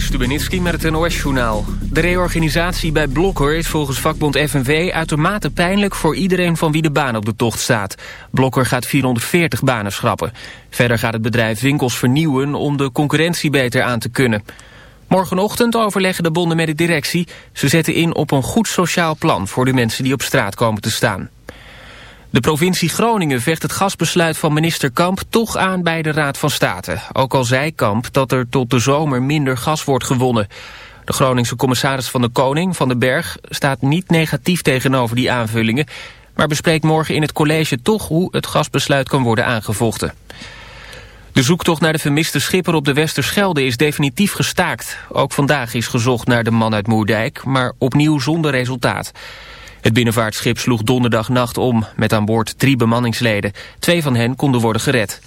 Stubenitski met het NOS-journaal. De reorganisatie bij Blokker is volgens vakbond FNV uitermate pijnlijk voor iedereen van wie de baan op de tocht staat. Blokker gaat 440 banen schrappen. Verder gaat het bedrijf winkels vernieuwen om de concurrentie beter aan te kunnen. Morgenochtend overleggen de bonden met de directie. Ze zetten in op een goed sociaal plan voor de mensen die op straat komen te staan. De provincie Groningen vecht het gasbesluit van minister Kamp toch aan bij de Raad van State. Ook al zei Kamp dat er tot de zomer minder gas wordt gewonnen. De Groningse commissaris van de Koning, Van den Berg, staat niet negatief tegenover die aanvullingen, maar bespreekt morgen in het college toch hoe het gasbesluit kan worden aangevochten. De zoektocht naar de vermiste schipper op de Westerschelde is definitief gestaakt. Ook vandaag is gezocht naar de man uit Moerdijk, maar opnieuw zonder resultaat. Het binnenvaartschip sloeg donderdagnacht om met aan boord drie bemanningsleden. Twee van hen konden worden gered.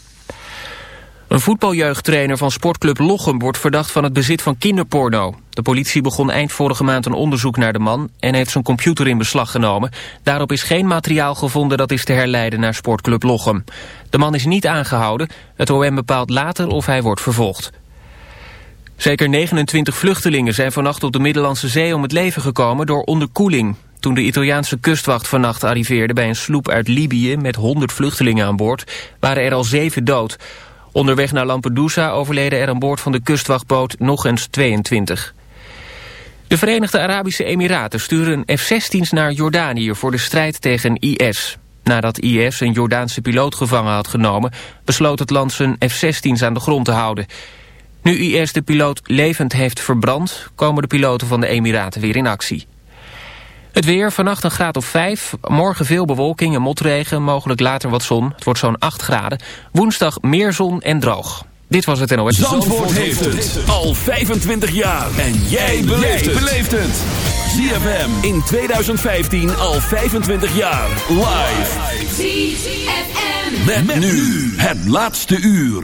Een voetbaljeugdtrainer van sportclub Lochem wordt verdacht van het bezit van kinderporno. De politie begon eind vorige maand een onderzoek naar de man en heeft zijn computer in beslag genomen. Daarop is geen materiaal gevonden dat is te herleiden naar sportclub Lochem. De man is niet aangehouden. Het OM bepaalt later of hij wordt vervolgd. Zeker 29 vluchtelingen zijn vannacht op de Middellandse Zee om het leven gekomen door onderkoeling. Toen de Italiaanse kustwacht vannacht arriveerde bij een sloep uit Libië met 100 vluchtelingen aan boord, waren er al zeven dood. Onderweg naar Lampedusa overleden er aan boord van de kustwachtboot nog eens 22. De Verenigde Arabische Emiraten sturen F-16's naar Jordanië voor de strijd tegen IS. Nadat IS een Jordaanse piloot gevangen had genomen, besloot het land zijn F-16's aan de grond te houden. Nu IS de piloot levend heeft verbrand, komen de piloten van de Emiraten weer in actie. Het weer, vannacht een graad of 5. Morgen veel bewolking en motregen, mogelijk later wat zon. Het wordt zo'n 8 graden. Woensdag meer zon en droog. Dit was het NOS. Zandvoort, Zandvoort heeft het al 25 jaar. En jij beleeft het. ZFM in 2015 al 25 jaar. Live. ZFM. met nu het laatste uur.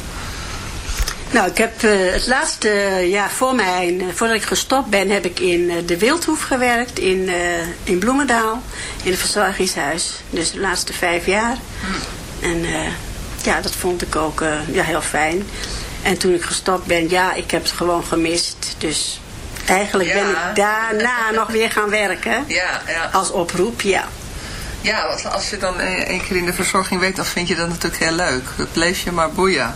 Nou, ik heb uh, het laatste jaar voor mij, voordat ik gestopt ben, heb ik in uh, de Wildhoef gewerkt in, uh, in Bloemendaal, in het verzorgingshuis. Dus de laatste vijf jaar. Hm. En ja, dat vond ik ook ja, heel fijn. En toen ik gestopt ben, ja, ik heb het gewoon gemist. Dus eigenlijk Ja. ben ik daarna nog weer gaan werken. Ja, ja. Als oproep, ja. Ja, als, als je dan een, een keer in de verzorging weet, dan vind je dat natuurlijk heel leuk. Het bleef je maar boeien.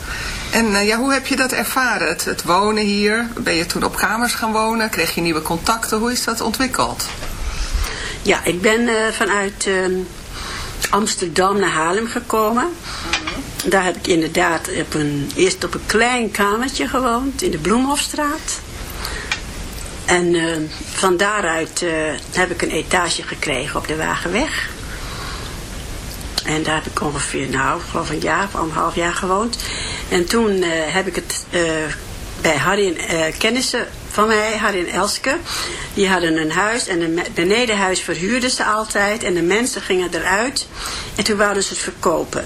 En uh, ja, hoe heb je dat ervaren, het, het, wonen hier? Ben je toen op kamers gaan wonen? Kreeg je nieuwe contacten? Hoe is dat ontwikkeld? Ja, ik ben uh, vanuit uh, Amsterdam naar Haarlem gekomen. Daar heb ik inderdaad op een, eerst op een klein kamertje gewoond in de Bloemhofstraat. En van daaruit heb ik een etage gekregen op de Wagenweg. En daar heb ik ongeveer, nou, geloof een jaar of anderhalf jaar gewoond. En toen uh, heb ik het uh, bij Harry en uh, kennissen van mij, Harry en Elske. Die hadden een huis en een benedenhuis verhuurden ze altijd. En de mensen gingen eruit. En toen wouden ze het verkopen.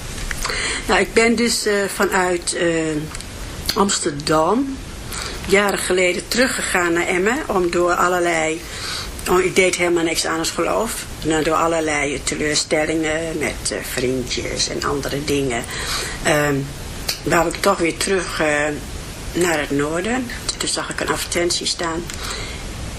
Nou, ik ben dus uh, vanuit uh, Amsterdam jaren geleden teruggegaan naar Emmen. Om door allerlei... Oh, ik deed helemaal niks aan het geloof. Nou, door allerlei teleurstellingen met uh, vriendjes en andere dingen. Um, wou ik toch weer terug naar het noorden. Toen zag ik een advertentie staan.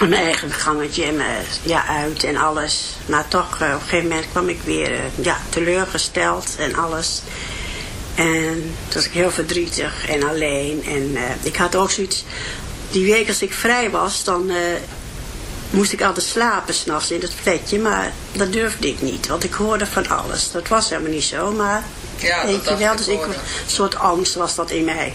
mijn eigen gangetje en mijn, ja, uit en alles. Maar toch, uh, op een gegeven moment kwam ik weer uh, ja, teleurgesteld en alles. En toen was ik heel verdrietig en alleen. En uh, ik had ook zoiets... Die week als ik vrij was, dan moest ik altijd slapen s'nachts in het flatje. Maar dat durfde ik niet, want ik hoorde van alles. Dat was helemaal niet zo, maar... Ja, weet je wel, dus ik, een soort angst was dat in mij.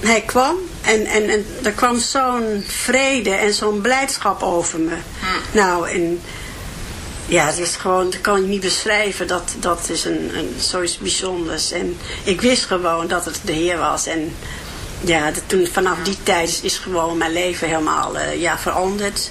hij kwam en, en, en er kwam zo'n vrede en zo'n blijdschap over me. Hm. Nou, en ja, het is gewoon, dat kan ik niet beschrijven. Dat, dat is een, een, zoiets bijzonders. En ik wist gewoon dat het de Heer was. En ja, dat toen, vanaf die tijd is, is gewoon mijn leven helemaal uh, ja, veranderd.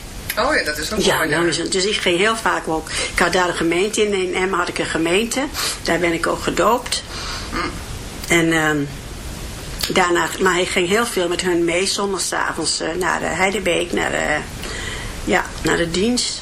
Oh ja, dat is ook ja, mooi. nou het. Dus ik ging heel vaak ook. Ik had daar een gemeente in. In Emmen had ik een gemeente. Daar ben ik ook gedoopt. En ehm, daarna, maar ik ging heel veel met hun mee zondagsavonds uh, naar uh, Heidebeek, naar, uh, ja, naar de dienst.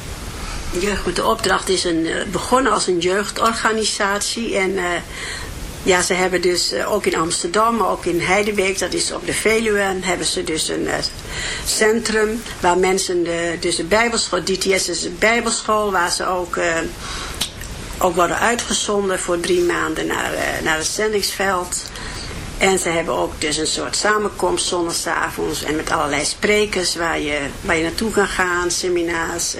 Jeugd met de opdracht is een, uh, begonnen als een jeugdorganisatie. En uh, ja, ze hebben dus uh, ook in Amsterdam, maar ook in Heidebeek, dat is op de Veluwe, hebben ze dus een centrum waar mensen, de, dus de bijbelschool, DTS is een bijbelschool, waar ze ook, ook worden uitgezonden voor drie maanden naar, naar het zendingsveld. En ze hebben ook dus een soort samenkomst zondagavonds en met allerlei sprekers waar je, waar je naartoe kan gaan, seminars.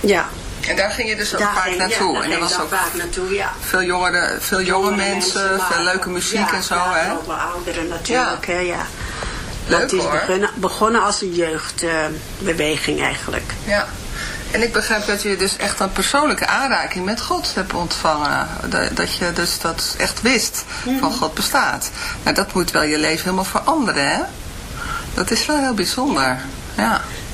Ja. En daar ging je dus ook daar vaak ging, naartoe. Ja, en er was ook vaak naartoe, ja. veel jongere, veel jonge, jonge mensen, mensen veel leuke muziek ja, en zo, ja, hè? ook wel ouderen natuurlijk, ja. hè, ja. Leuk het is hoor. Begonnen, begonnen als een jeugdbeweging uh, eigenlijk. Ja. En ik begrijp dat je dus echt een persoonlijke aanraking met God hebt ontvangen. Dat, dat je dus dat echt wist Mhm. van God bestaat. Nou, dat moet wel je leven helemaal veranderen, hè? Dat is wel heel bijzonder. Ja.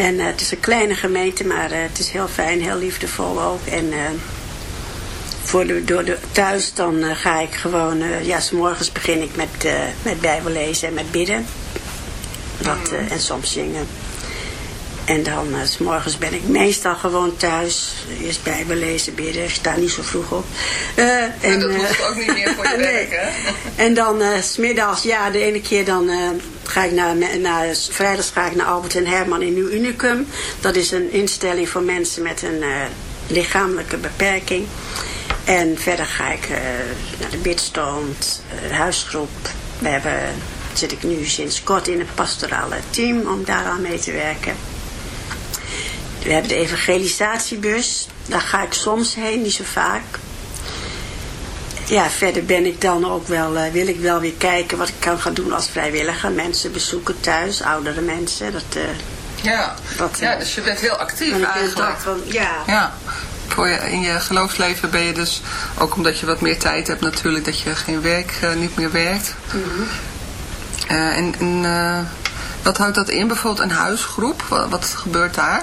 En uh, het is een kleine gemeente, maar uh, het is heel fijn, heel liefdevol ook. En uh, voor de, door de, thuis dan ga ik gewoon, ja, s morgens begin ik met, met bijbel lezen en met bidden. Dat, en soms zingen. En dan, s morgens ben ik meestal gewoon thuis. Eerst bijbel lezen, bidden. Ik sta niet zo vroeg op. en, dat hoeft ook niet meer voor je werk, hè? En dan, smiddags, ja, de ene keer dan ga ik naar, naar, vrijdags ga ik naar Albert en Herman in Nieuw Unicum. Dat is een instelling voor mensen met een uh, lichamelijke beperking. En verder ga ik uh, naar de bidstond, uh, de huisgroep. We hebben, zit ik nu sinds kort in een pastorale team om daaraan mee te werken. We hebben de evangelisatiebus. Daar ga ik soms heen, niet zo vaak ja, verder ben ik dan ook wel, uh, wil ik wel weer kijken wat ik kan gaan doen als vrijwilliger. Mensen bezoeken thuis, oudere mensen. Dat, uh, ja. Dat, ja, dus je bent heel actief eigenlijk. Van, ja. ja. Voor je, in je geloofsleven ben je dus, ook omdat je wat meer tijd hebt natuurlijk, dat je geen werk, uh, niet meer werkt. Mm -hmm. en en wat houdt dat in? Bijvoorbeeld een huisgroep, wat, wat gebeurt daar?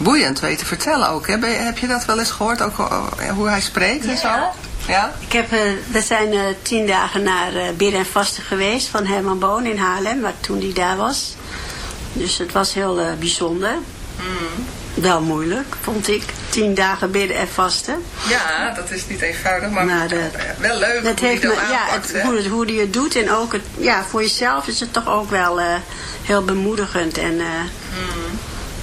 boeiend weet te vertellen ook. Hè? Heb je dat wel eens gehoord, ook hoe hij spreekt en ja. zo? Ja? Ik heb, uh, we zijn uh, tien dagen naar bidden en vasten geweest van Herman Boon in Haarlem, waar toen hij daar was. Dus het was heel bijzonder. Mm. Wel moeilijk, vond ik. Tien dagen bidden en vasten. Ja, dat is niet eenvoudig, maar, maar wel leuk dat hoe heeft me, ja, het, hoe, het, hoe hij het doet en ook het, ja, voor jezelf is het toch ook wel heel bemoedigend en... mm.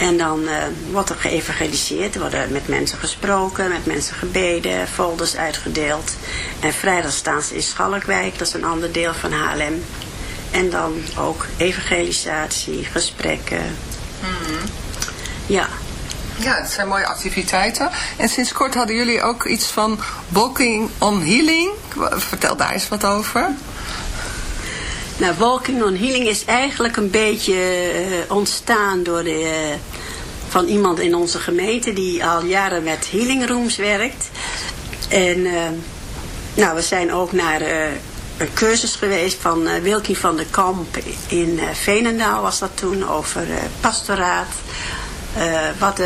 En dan uh, wordt er geëvangeliseerd, er worden met mensen gesproken, met mensen gebeden, folders uitgedeeld. En vrijdag staan ze in Schalkwijk, dat is een ander deel van Haarlem. En dan ook evangelisatie, gesprekken. Mm -hmm. Ja. Ja, het zijn mooie activiteiten. En sinds kort hadden jullie ook iets van Walking on Healing. Vertel daar eens wat over. Nou, Walking on Healing is eigenlijk een beetje uh, ontstaan door de, uh, van iemand in onze gemeente die al jaren met healing rooms werkt. En uh, nou, we zijn ook naar een cursus geweest van Wilkie van der Kamp in Veenendaal was dat toen over pastoraat. wat,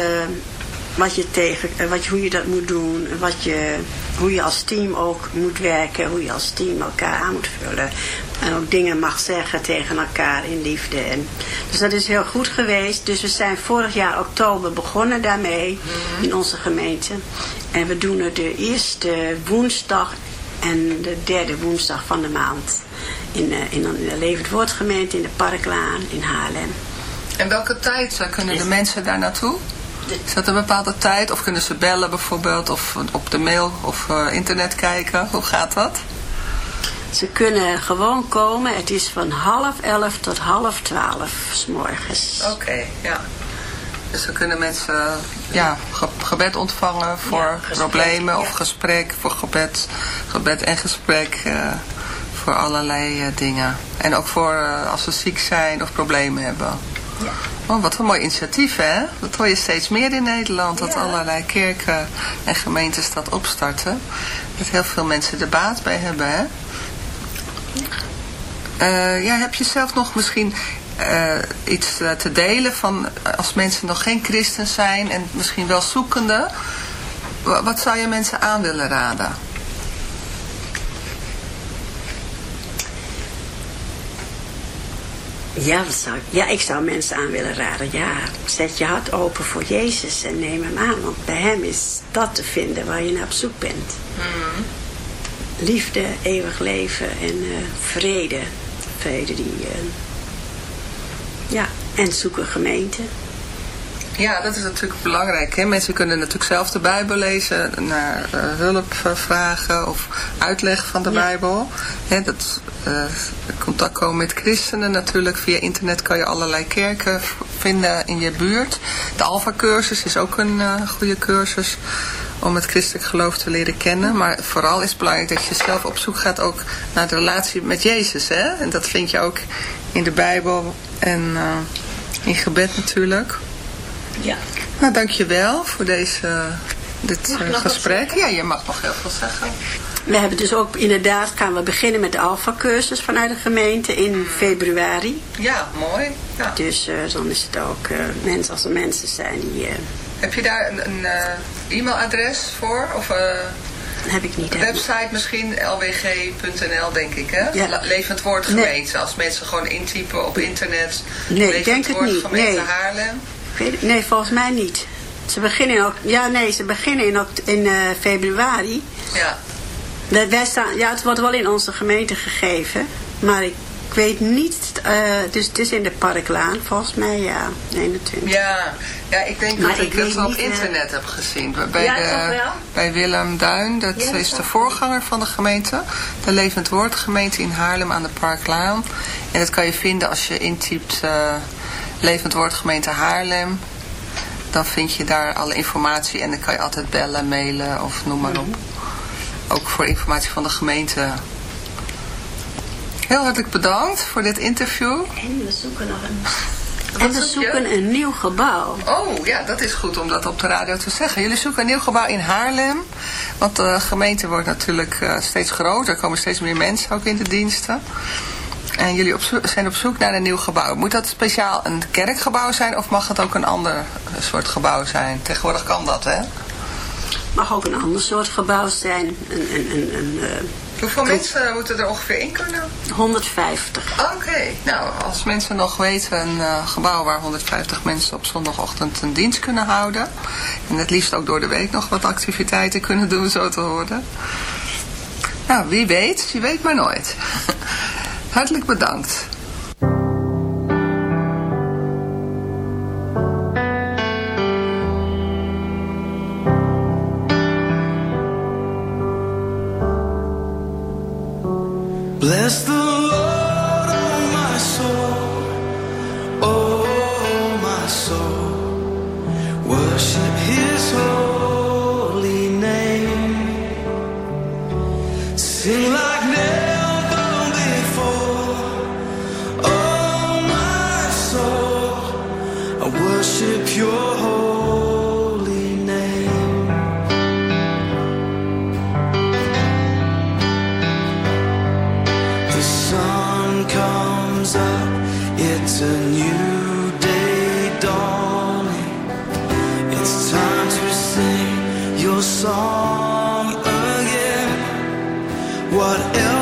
wat je tegen, wat, hoe je dat moet doen, wat je, hoe je als team ook moet werken, hoe je als team elkaar aan moet vullen. En ook dingen mag zeggen tegen elkaar in liefde. En, dus dat is heel goed geweest. Dus we zijn vorig jaar oktober begonnen daarmee in onze gemeente. En we doen het de eerste woensdag en de derde woensdag van de maand. In, uh, in, in de Levend Woordgemeente in de Parklaan in Haarlem. En welke tijd kunnen de mensen daar naartoe? Is dat een bepaalde tijd? Of kunnen ze bellen bijvoorbeeld? Of op de mail of uh, internet kijken? Hoe gaat dat? Ze kunnen gewoon komen. Het is van half elf tot half twaalf s morgens. Oké, okay, ja. Dus dan kunnen mensen ja, gebed ontvangen voor ja, gesprek, problemen ja. of gesprek, voor gebed, gebed en gesprek, uh, voor allerlei uh, dingen. En ook voor als ze ziek zijn of problemen hebben. Ja. Oh, wat een mooi initiatief, hè? Dat hoor je steeds meer in Nederland, dat allerlei kerken en gemeentes dat opstarten. Dat heel veel mensen er baat bij hebben, hè? Uh, ja, heb je zelf nog misschien uh, iets uh, te delen van als mensen nog geen christen zijn en misschien wel zoekende? Wat zou je mensen aan willen raden? Ja, zou, ja, ik zou mensen aan willen raden. Ja, zet je hart open voor Jezus en neem hem aan. Want bij hem is dat te vinden waar je naar op zoek bent. Mm. Liefde, eeuwig leven en uh, vrede. Vrede die... Uh, ja, en zoek een gemeente. Ja, dat is natuurlijk belangrijk. Hè? Mensen kunnen natuurlijk zelf de Bijbel lezen, naar uh, hulp vragen of uitleg van de ja. Bijbel. Hè, dat, uh, contact komen met christenen natuurlijk. Via internet kan je allerlei kerken vinden in je buurt. De Alpha-cursus is ook een uh, goede cursus om het christelijk geloof te leren kennen. Maar vooral is het belangrijk dat je zelf op zoek gaat ook naar de relatie met Jezus. Hè? En dat vind je ook in de Bijbel en in gebed natuurlijk. Ja. Nou, dankjewel voor deze, dit uh, gesprek. Ja, je mag nog heel veel zeggen. We hebben dus ook inderdaad, gaan we beginnen met de Alpha-cursus vanuit de gemeente in februari. Ja, mooi. Ja. Dus uh, dan is het ook uh, mensen als er mensen zijn die... Heb je daar een, een e-mailadres voor? Of heb ik niet. Een website misschien, lwg.nl denk ik, hè? Ja. Levend Woord Gemeente. Nee. Als mensen gewoon intypen op internet. Nee, Levend ik denk het niet. Gemeente nee. Haarlem. Nee, volgens mij niet. Ze beginnen in, ja, nee, ze beginnen in, in uh, februari. Ja. Wij staan, ja, het wordt wel in onze gemeente gegeven. Maar ik, ik weet niet, uh, dus het is in de Parklaan, volgens mij, ja, 21. Ja, ja ik denk maar dat ik, ik dat op internet uh, heb gezien. Bij, ja, de, bij Willem Duin, dat ja, is de voorganger van de gemeente. De Levend Woord gemeente in Haarlem aan de Parklaan. En dat kan je vinden als je intypt... Uh, Levend Woord gemeente Haarlem. dan vind je daar alle informatie en dan kan je altijd bellen, mailen of noem maar op. Ook voor informatie van de gemeente. Heel hartelijk bedankt voor dit interview. En we zoeken nog een... En we zoeken een nieuw gebouw. Oh, ja, dat is goed om dat op de radio te zeggen. Jullie zoeken een nieuw gebouw in Haarlem. Want de gemeente wordt natuurlijk uh, steeds groter. Er komen steeds meer mensen ook in de diensten. En jullie op zijn op zoek naar een nieuw gebouw. Moet dat speciaal een kerkgebouw zijn of mag het ook een ander soort gebouw zijn? Tegenwoordig kan dat, hè? mag ook een ander soort gebouw zijn. Een, een, een, een uh, Hoeveel mensen moeten er ongeveer in kunnen? 150. Oké, nou als mensen nog weten een uh, gebouw waar 150 mensen op zondagochtend een dienst kunnen houden. En het liefst ook door de week nog wat activiteiten kunnen doen, zo te horen. Nou, wie weet, je weet maar nooit. Hartelijk bedankt.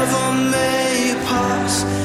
ever may pass.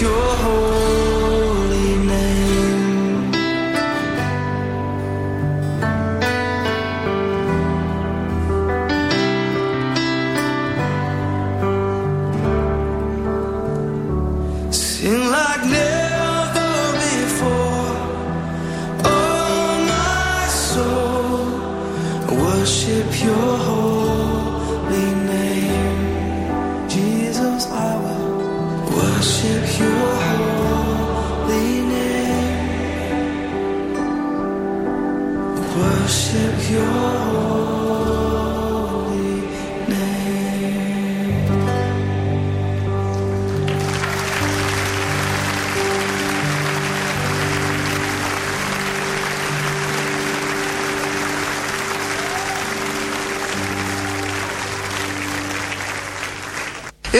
your home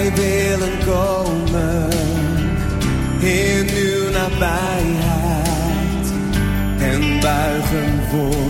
Wij willen komen in uw nabijheid en buigen voor